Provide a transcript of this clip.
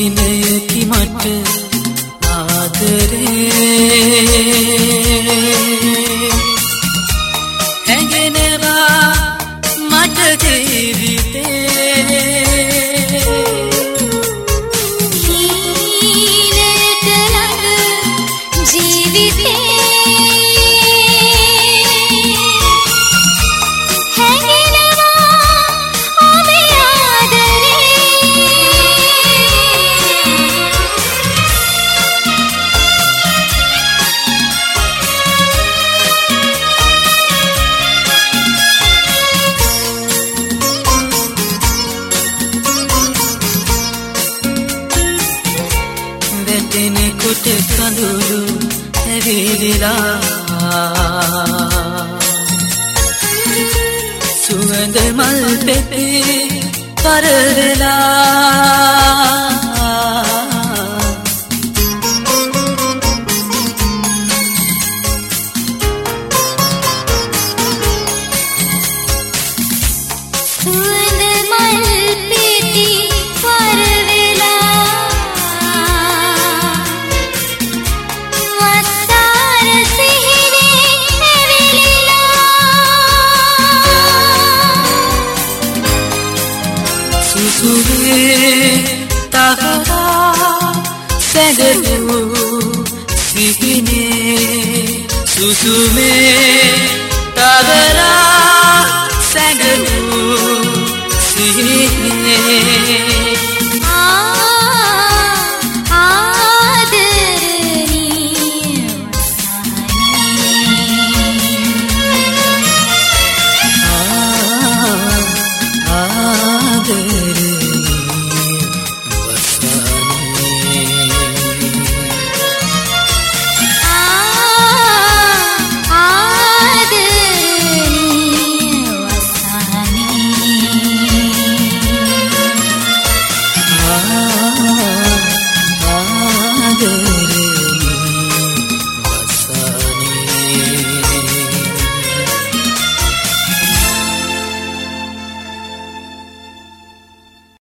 හීනයකි මට ආදරේ. जीवि වැටෙනෙකුට කඳුළු ඇවිලිලා සුවඳ මල් පෙපේ පරවෙලා. ඇවිලිලා සුසුවේ තහරා සැඟලු සිහිනේ. සුසුමේ තහරා සැඟලු සිහිනේ. ආදරණීය.